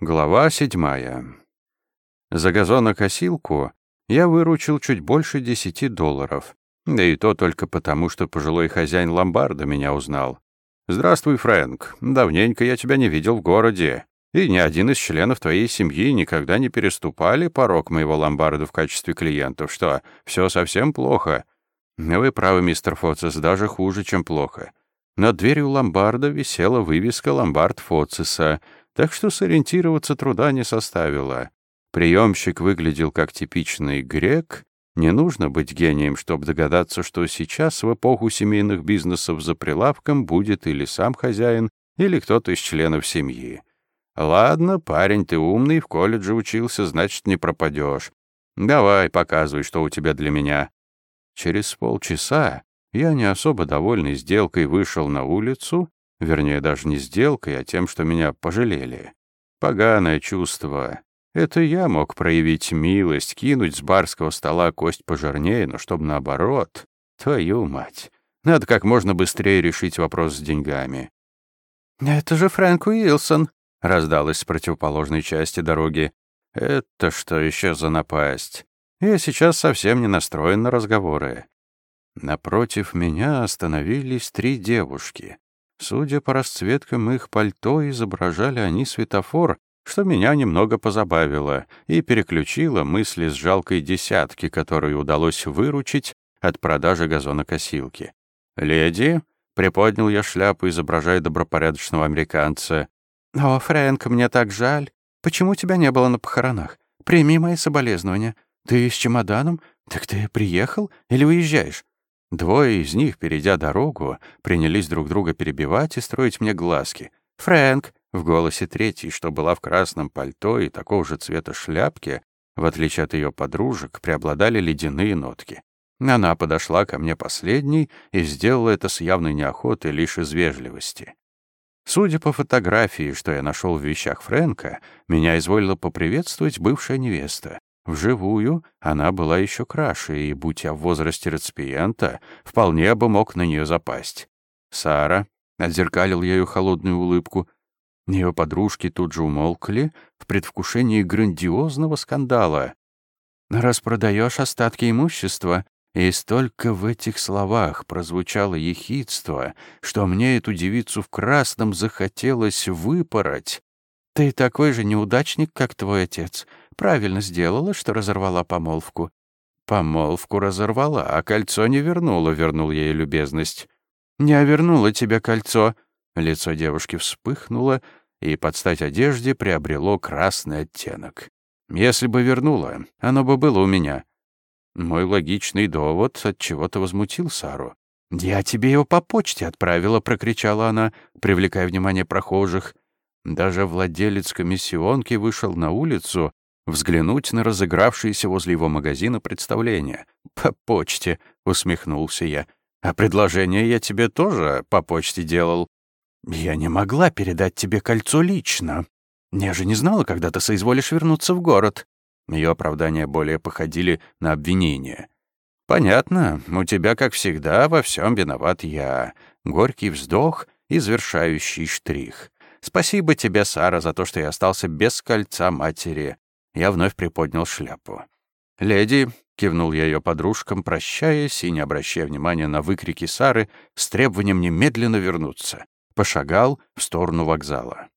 Глава седьмая. За газонокосилку я выручил чуть больше десяти долларов. Да и то только потому, что пожилой хозяин ломбарда меня узнал. «Здравствуй, Фрэнк. Давненько я тебя не видел в городе. И ни один из членов твоей семьи никогда не переступали порог моего ломбарда в качестве клиентов. Что, все совсем плохо?» «Вы правы, мистер Фоцис, даже хуже, чем плохо. Над дверью ломбарда висела вывеска «Ломбард Фоциса», так что сориентироваться труда не составило. Приемщик выглядел как типичный грек. Не нужно быть гением, чтобы догадаться, что сейчас в эпоху семейных бизнесов за прилавком будет или сам хозяин, или кто-то из членов семьи. «Ладно, парень, ты умный, в колледже учился, значит, не пропадешь. Давай, показывай, что у тебя для меня». Через полчаса я, не особо довольный сделкой, вышел на улицу Вернее, даже не сделкой, а тем, что меня пожалели. Поганое чувство. Это я мог проявить милость, кинуть с барского стола кость пожирнее, но чтобы наоборот. Твою мать. Надо как можно быстрее решить вопрос с деньгами. «Это же Фрэнк Уилсон», — раздалось с противоположной части дороги. «Это что еще за напасть? Я сейчас совсем не настроен на разговоры». Напротив меня остановились три девушки. Судя по расцветкам их пальто, изображали они светофор, что меня немного позабавило и переключило мысли с жалкой десятки, которую удалось выручить от продажи газонокосилки. «Леди», — приподнял я шляпу, изображая добропорядочного американца. «О, Фрэнк, мне так жаль. Почему тебя не было на похоронах? Прими мои соболезнования. Ты с чемоданом? Так ты приехал или уезжаешь? Двое из них, перейдя дорогу, принялись друг друга перебивать и строить мне глазки. «Фрэнк!» — в голосе третьей, что была в красном пальто и такого же цвета шляпки, в отличие от ее подружек, преобладали ледяные нотки. Она подошла ко мне последней и сделала это с явной неохотой лишь из вежливости. Судя по фотографии, что я нашел в вещах Фрэнка, меня изволила поприветствовать бывшая невеста. Вживую она была еще краше, и, будь я в возрасте реципиента, вполне бы мог на нее запасть. Сара отзеркалил ею холодную улыбку. Ее подружки тут же умолкли в предвкушении грандиозного скандала. «Распродаешь остатки имущества?» И столько в этих словах прозвучало ехидство, что мне эту девицу в красном захотелось выпороть. «Ты такой же неудачник, как твой отец. Правильно сделала, что разорвала помолвку. Помолвку разорвала, а кольцо не вернула, вернул ей любезность. Не вернула тебе кольцо. Лицо девушки вспыхнуло, и под стать одежде приобрело красный оттенок. Если бы вернула, оно бы было у меня. Мой логичный довод от чего-то возмутил Сару. «Я тебе его по почте отправила», — прокричала она, привлекая внимание прохожих. Даже владелец комиссионки вышел на улицу взглянуть на разыгравшееся возле его магазина представление. «По почте», — усмехнулся я. «А предложение я тебе тоже по почте делал». «Я не могла передать тебе кольцо лично. Я же не знала, когда ты соизволишь вернуться в город». Ее оправдания более походили на обвинение. «Понятно, у тебя, как всегда, во всем виноват я». Горький вздох и завершающий штрих. «Спасибо тебе, Сара, за то, что я остался без кольца матери. Я вновь приподнял шляпу. «Леди», — кивнул я ее подружкам, прощаясь и не обращая внимания на выкрики Сары, с требованием немедленно вернуться. Пошагал в сторону вокзала.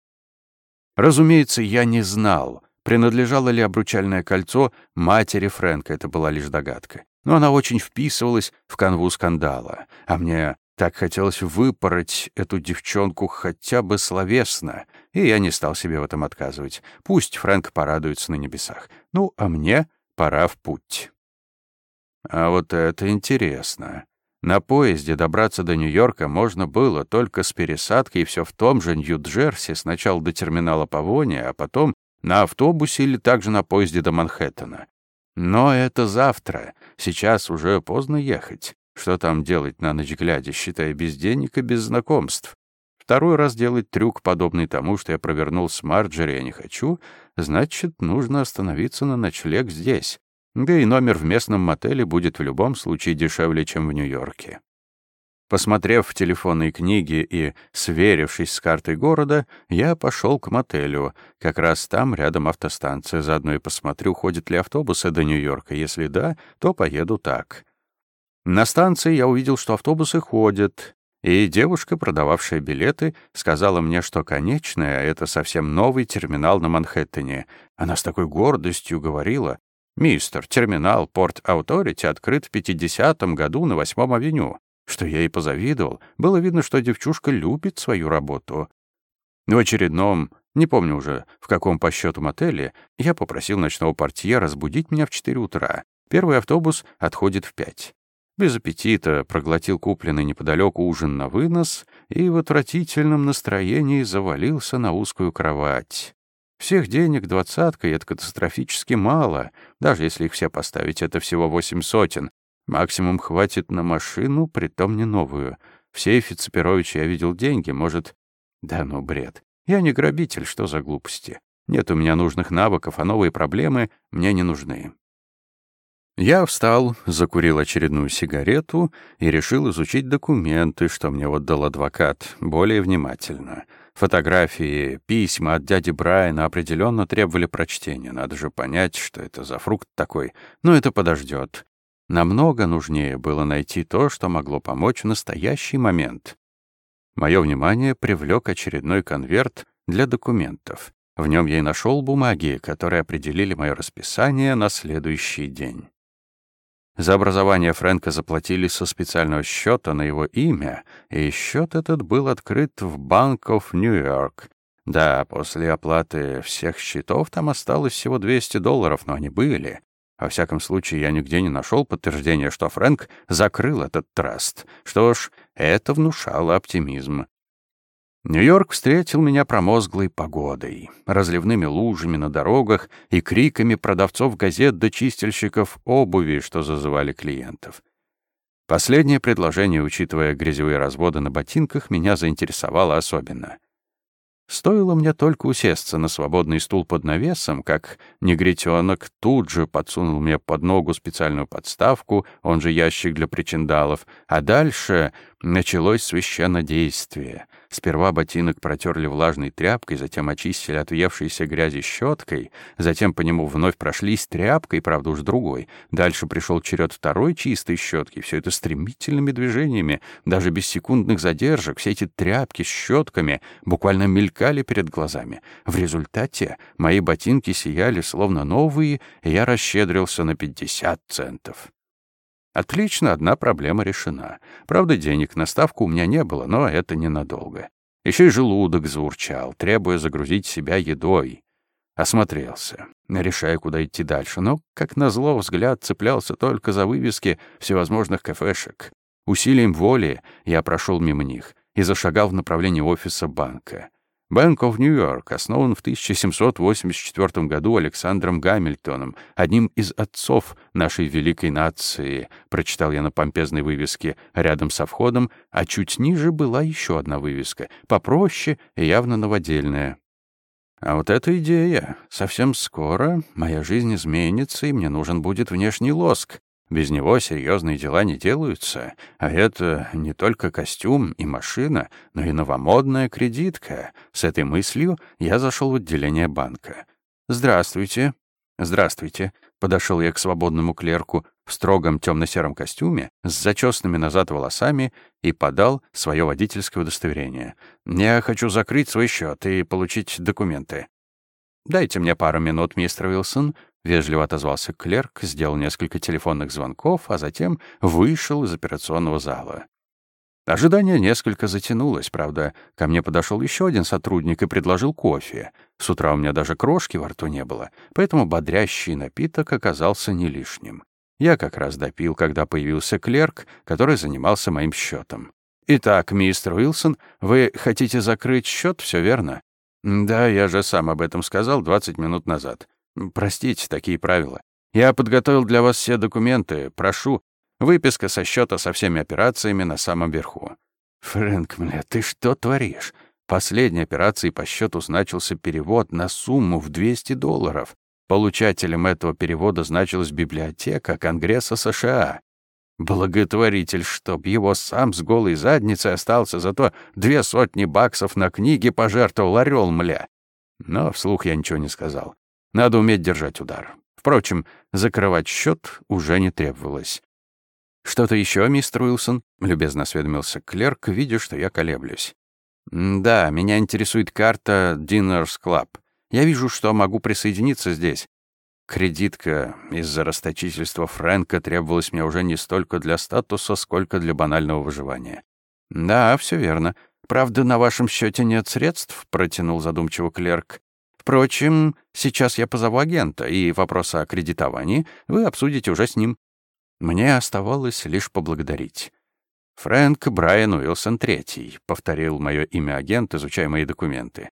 Разумеется, я не знал, принадлежало ли обручальное кольцо матери Фрэнка, это была лишь догадка. Но она очень вписывалась в канву скандала, а мне так хотелось выпороть эту девчонку хотя бы словесно, и я не стал себе в этом отказывать. Пусть Фрэнк порадуется на небесах. Ну, а мне пора в путь. А вот это интересно. На поезде добраться до Нью-Йорка можно было только с пересадкой и все в том же Нью-Джерси, сначала до терминала Павони, а потом на автобусе или также на поезде до Манхэттена. Но это завтра, сейчас уже поздно ехать. Что там делать на ночь глядя, считая без денег и без знакомств? Второй раз делать трюк, подобный тому, что я провернул с Марджери, я не хочу, значит, нужно остановиться на ночлег здесь. Да и номер в местном мотеле будет в любом случае дешевле, чем в Нью-Йорке. Посмотрев в телефонные книги и сверившись с картой города, я пошел к мотелю. Как раз там рядом автостанция. Заодно и посмотрю, ходят ли автобусы до Нью-Йорка. Если да, то поеду так. На станции я увидел, что автобусы ходят. И девушка, продававшая билеты, сказала мне, что конечная — это совсем новый терминал на Манхэттене. Она с такой гордостью говорила, «Мистер, терминал Порт Ауторити открыт в 50-м году на 8-м авеню что я и позавидовал. Было видно, что девчушка любит свою работу. В очередном, не помню уже, в каком по счету мотеле, я попросил ночного портье разбудить меня в 4 утра. Первый автобус отходит в 5. Без аппетита проглотил купленный неподалеку ужин на вынос и в отвратительном настроении завалился на узкую кровать. Всех денег двадцатка, и это катастрофически мало. Даже если их все поставить, это всего восемь сотен. Максимум хватит на машину, притом не новую. В сейфе Цепировича я видел деньги, может... Да ну, бред. Я не грабитель, что за глупости. Нет у меня нужных навыков, а новые проблемы мне не нужны. Я встал, закурил очередную сигарету и решил изучить документы, что мне отдал адвокат, более внимательно. Фотографии, письма от дяди Брайана определенно требовали прочтения. Надо же понять, что это за фрукт такой. Но это подождет. Намного нужнее было найти то, что могло помочь в настоящий момент. Мое внимание привлек очередной конверт для документов. В нем я и нашел бумаги, которые определили мое расписание на следующий день. За образование Фрэнка заплатили со специального счета на его имя, и счет этот был открыт в of New York. Да, после оплаты всех счетов там осталось всего 200 долларов, но они были. Во всяком случае, я нигде не нашел подтверждения, что Фрэнк закрыл этот траст. Что ж, это внушало оптимизм. Нью-Йорк встретил меня промозглой погодой, разливными лужами на дорогах и криками продавцов газет до чистильщиков обуви, что зазывали клиентов. Последнее предложение, учитывая грязевые разводы на ботинках, меня заинтересовало особенно — Стоило мне только усесться на свободный стул под навесом, как негритенок тут же подсунул мне под ногу специальную подставку, он же ящик для причиндалов, а дальше началось священное действие. Сперва ботинок протерли влажной тряпкой, затем очистили от въевшейся грязи щеткой, затем по нему вновь прошлись тряпкой, правда уж другой. Дальше пришел черед второй чистой щетки. Все это стремительными движениями, даже без секундных задержек, все эти тряпки с щетками буквально мелькали перед глазами. В результате мои ботинки сияли словно новые, и я расщедрился на 50 центов. Отлично, одна проблема решена. Правда, денег на ставку у меня не было, но это ненадолго. Еще и желудок заурчал, требуя загрузить себя едой. Осмотрелся, решая, куда идти дальше, но, как назло, взгляд цеплялся только за вывески всевозможных кафешек. Усилием воли я прошел мимо них и зашагал в направлении офиса банка. Bank of York основан в 1784 году Александром Гамильтоном, одним из отцов нашей великой нации, прочитал я на помпезной вывеске рядом со входом, а чуть ниже была еще одна вывеска, попроще и явно новодельная. А вот эта идея. Совсем скоро моя жизнь изменится, и мне нужен будет внешний лоск. Без него серьезные дела не делаются, а это не только костюм и машина, но и новомодная кредитка. С этой мыслью я зашел в отделение банка. «Здравствуйте». «Здравствуйте», — подошел я к свободному клерку в строгом темно-сером костюме с зачесанными назад волосами и подал свое водительское удостоверение. «Я хочу закрыть свой счет и получить документы». «Дайте мне пару минут, мистер Уилсон», — вежливо отозвался клерк, сделал несколько телефонных звонков, а затем вышел из операционного зала. Ожидание несколько затянулось, правда. Ко мне подошел еще один сотрудник и предложил кофе. С утра у меня даже крошки во рту не было, поэтому бодрящий напиток оказался не лишним. Я как раз допил, когда появился клерк, который занимался моим счетом. «Итак, мистер Уилсон, вы хотите закрыть счет, все верно?» «Да, я же сам об этом сказал 20 минут назад. Простите, такие правила. Я подготовил для вас все документы. Прошу. Выписка со счета со всеми операциями на самом верху. Фрэнк, бля, ты что творишь? Последней операцией по счету значился перевод на сумму в 200 долларов. Получателем этого перевода значилась библиотека Конгресса США. Благотворитель, чтоб его сам с голой задницей остался, зато две сотни баксов на книги пожертвовал орел мля. Но вслух я ничего не сказал. Надо уметь держать удар. Впрочем, закрывать счет уже не требовалось. «Что-то еще, мистер Уилсон?» — любезно осведомился клерк, видя, что я колеблюсь. «Да, меня интересует карта Dinner's Club. Я вижу, что могу присоединиться здесь. Кредитка из-за расточительства Фрэнка требовалась мне уже не столько для статуса, сколько для банального выживания. «Да, все верно. Правда, на вашем счете нет средств», — протянул задумчиво клерк. «Впрочем, сейчас я позову агента, и вопрос о кредитовании вы обсудите уже с ним». Мне оставалось лишь поблагодарить. «Фрэнк Брайан Уилсон III», — повторил мое имя агент, изучая мои документы.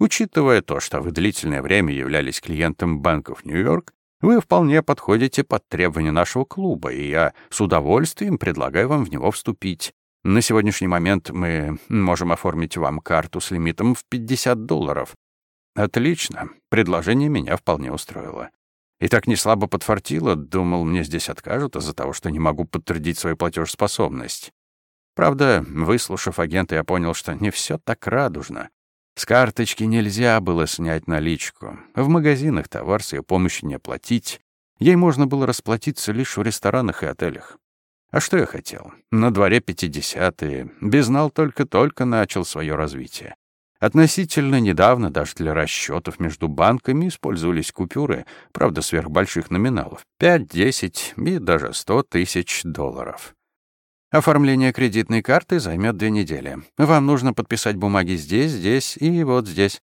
Учитывая то, что вы длительное время являлись клиентом банков Нью-Йорк, вы вполне подходите под требования нашего клуба, и я с удовольствием предлагаю вам в него вступить. На сегодняшний момент мы можем оформить вам карту с лимитом в 50 долларов. Отлично. Предложение меня вполне устроило. И так не слабо подфартило, думал, мне здесь откажут из-за того, что не могу подтвердить свою платежеспособность. Правда, выслушав агента, я понял, что не все так радужно. С карточки нельзя было снять наличку. В магазинах товар с ее помощью не оплатить. Ей можно было расплатиться лишь в ресторанах и отелях. А что я хотел? На дворе 50-е. Безнал только-только начал свое развитие. Относительно недавно даже для расчетов между банками использовались купюры, правда, сверхбольших номиналов — 5, 10 и даже 100 тысяч долларов. Оформление кредитной карты займет две недели. Вам нужно подписать бумаги здесь, здесь и вот здесь.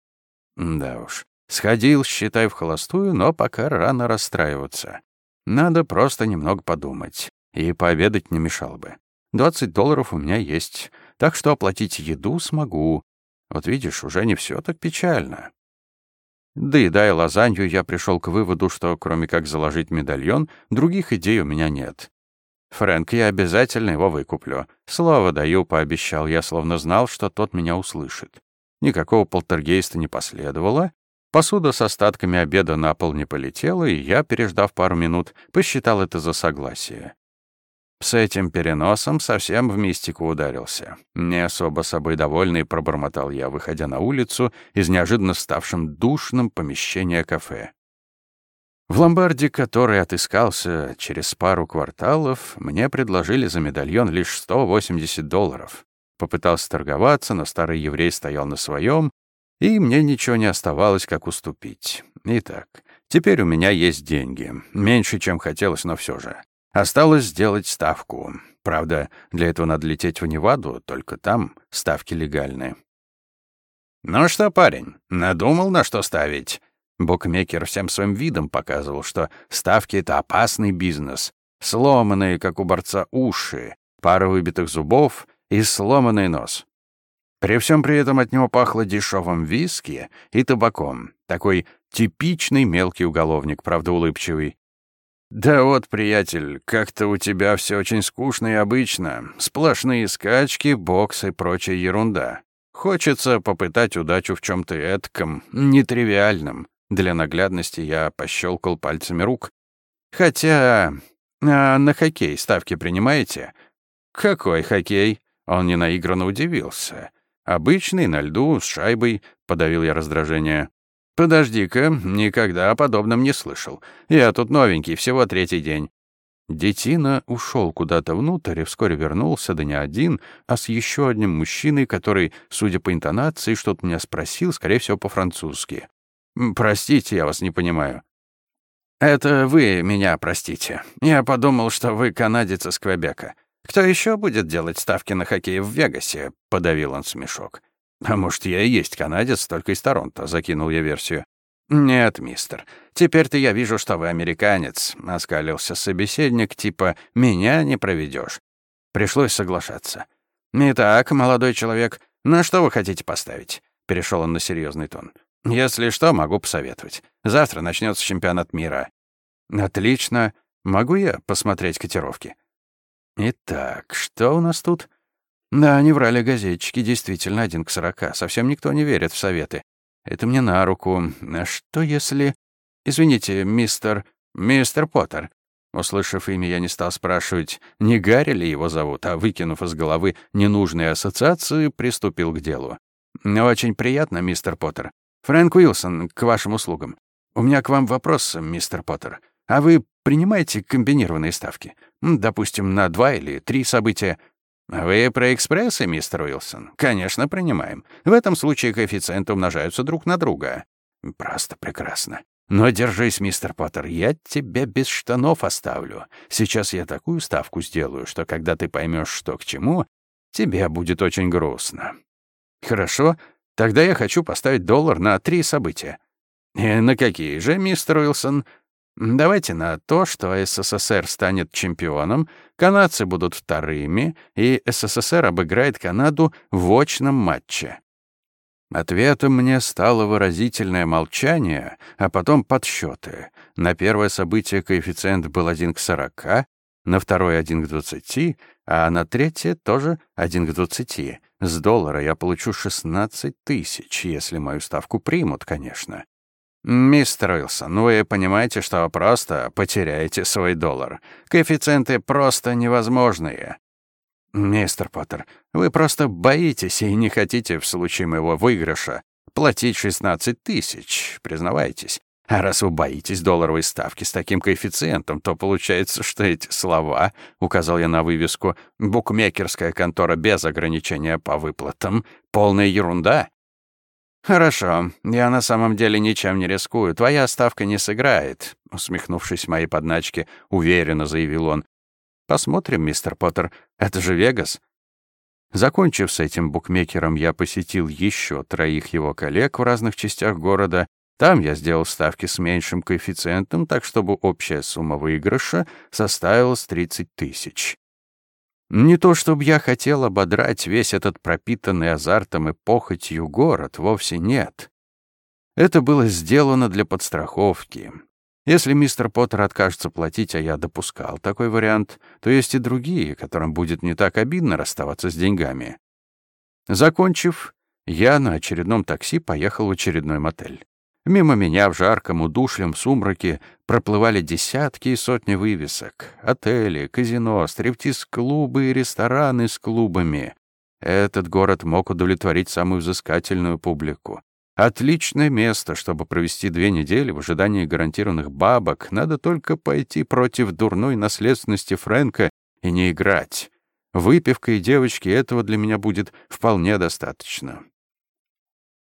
Да уж. Сходил, считай, в холостую, но пока рано расстраиваться. Надо просто немного подумать. И пообедать не мешало бы. 20 долларов у меня есть, так что оплатить еду смогу. Вот видишь, уже не все так печально. Да и дай лазанью, я пришел к выводу, что кроме как заложить медальон, других идей у меня нет. «Фрэнк, я обязательно его выкуплю. Слово даю», — пообещал я, словно знал, что тот меня услышит. Никакого полтергейста не последовало. Посуда с остатками обеда на пол не полетела, и я, переждав пару минут, посчитал это за согласие. С этим переносом совсем в мистику ударился. Не особо собой довольный пробормотал я, выходя на улицу из неожиданно ставшим душным помещения кафе. В ломбарде, который отыскался через пару кварталов, мне предложили за медальон лишь 180 долларов. Попытался торговаться, но старый еврей стоял на своем, и мне ничего не оставалось, как уступить. Итак, теперь у меня есть деньги. Меньше, чем хотелось, но все же. Осталось сделать ставку. Правда, для этого надо лететь в Неваду, только там ставки легальные. «Ну что, парень, надумал, на что ставить?» Букмекер всем своим видом показывал, что ставки — это опасный бизнес. Сломанные, как у борца, уши, пара выбитых зубов и сломанный нос. При всем при этом от него пахло дешевым виски и табаком. Такой типичный мелкий уголовник, правда улыбчивый. «Да вот, приятель, как-то у тебя все очень скучно и обычно. Сплошные скачки, бокс и прочая ерунда. Хочется попытать удачу в чем то этком, нетривиальном. Для наглядности я пощелкал пальцами рук. «Хотя... А на хоккей ставки принимаете?» «Какой хоккей?» Он ненаигранно удивился. «Обычный, на льду, с шайбой», — подавил я раздражение. «Подожди-ка, никогда о подобном не слышал. Я тут новенький, всего третий день». Детина ушел куда-то внутрь и вскоре вернулся, да не один, а с еще одним мужчиной, который, судя по интонации, что-то меня спросил, скорее всего, по-французски. «Простите, я вас не понимаю». «Это вы меня простите. Я подумал, что вы канадец из Квебека. Кто еще будет делать ставки на хоккей в Вегасе?» — подавил он смешок. «А может, я и есть канадец, только из Торонто», — закинул я версию. «Нет, мистер, теперь-то я вижу, что вы американец», — оскалился собеседник, типа «меня не проведешь. Пришлось соглашаться. «Итак, молодой человек, на что вы хотите поставить?» — перешел он на серьезный тон. Если что, могу посоветовать. Завтра начнется чемпионат мира. Отлично. Могу я посмотреть котировки? Итак, что у нас тут? Да, не врали газетчики, действительно один к сорока. Совсем никто не верит в советы. Это мне на руку. А что если... Извините, мистер... Мистер Поттер. Услышав имя, я не стал спрашивать, не Гарри ли его зовут, а, выкинув из головы ненужные ассоциации, приступил к делу. «Очень приятно, мистер Поттер. Фрэнк Уилсон, к вашим услугам. У меня к вам вопрос, мистер Поттер. А вы принимаете комбинированные ставки? Допустим, на два или три события?» «Вы про экспрессы, мистер Уилсон?» «Конечно, принимаем. В этом случае коэффициенты умножаются друг на друга». «Просто прекрасно. Но держись, мистер Поттер, я тебя без штанов оставлю. Сейчас я такую ставку сделаю, что когда ты поймешь, что к чему, тебе будет очень грустно. Хорошо, тогда я хочу поставить доллар на три события. И на какие же, мистер Уилсон? Давайте на то, что СССР станет чемпионом, канадцы будут вторыми, и СССР обыграет Канаду в очном матче. Ответом мне стало выразительное молчание, а потом подсчеты. На первое событие коэффициент был 1 к 40, на второе — 1 к 20, а на третье тоже 1 к 20. С доллара я получу 16 тысяч, если мою ставку примут, конечно. «Мистер Уилсон, вы понимаете, что просто потеряете свой доллар. Коэффициенты просто невозможные. «Мистер Поттер, вы просто боитесь и не хотите в случае моего выигрыша платить 16 тысяч, признавайтесь. А раз вы боитесь долларовой ставки с таким коэффициентом, то получается, что эти слова, указал я на вывеску, букмекерская контора без ограничения по выплатам, полная ерунда. «Хорошо, я на самом деле ничем не рискую. Твоя ставка не сыграет», — усмехнувшись моей подначке, уверенно заявил он. Посмотрим, мистер Поттер, это же Вегас. Закончив с этим букмекером, я посетил еще троих его коллег в разных частях города. Там я сделал ставки с меньшим коэффициентом, так чтобы общая сумма выигрыша составила 30 тысяч. Не то чтобы я хотел ободрать весь этот пропитанный азартом и похотью город, вовсе нет. Это было сделано для подстраховки. Если мистер Поттер откажется платить, а я допускал такой вариант, то есть и другие, которым будет не так обидно расставаться с деньгами. Закончив, я на очередном такси поехал в очередной мотель. Мимо меня в жарком, удушливом сумраке проплывали десятки и сотни вывесок. Отели, казино, стриптиз-клубы и рестораны с клубами. Этот город мог удовлетворить самую взыскательную публику. Отличное место, чтобы провести две недели в ожидании гарантированных бабок. Надо только пойти против дурной наследственности Фрэнка и не играть. Выпивка и девочки этого для меня будет вполне достаточно.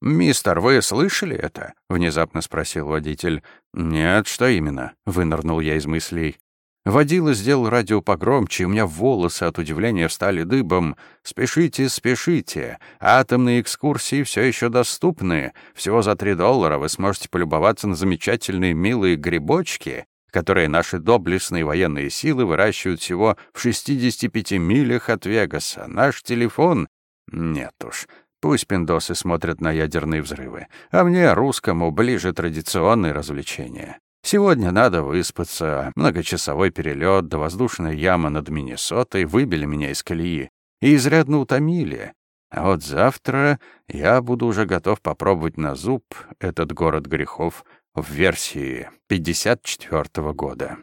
«Мистер, вы слышали это?» — внезапно спросил водитель. «Нет, что именно?» — вынырнул я из мыслей. Водила сделал радио погромче, и у меня волосы от удивления встали дыбом. «Спешите, спешите! Атомные экскурсии все еще доступны. Всего за три доллара вы сможете полюбоваться на замечательные милые грибочки, которые наши доблестные военные силы выращивают всего в 65 милях от Вегаса. Наш телефон... Нет уж, Пусть пиндосы смотрят на ядерные взрывы, а мне, русскому, ближе традиционные развлечения. Сегодня надо выспаться. Многочасовой перелет до воздушной ямы над Миннесотой выбили меня из колеи и изрядно утомили. А вот завтра я буду уже готов попробовать на зуб этот город грехов в версии 54 -го года.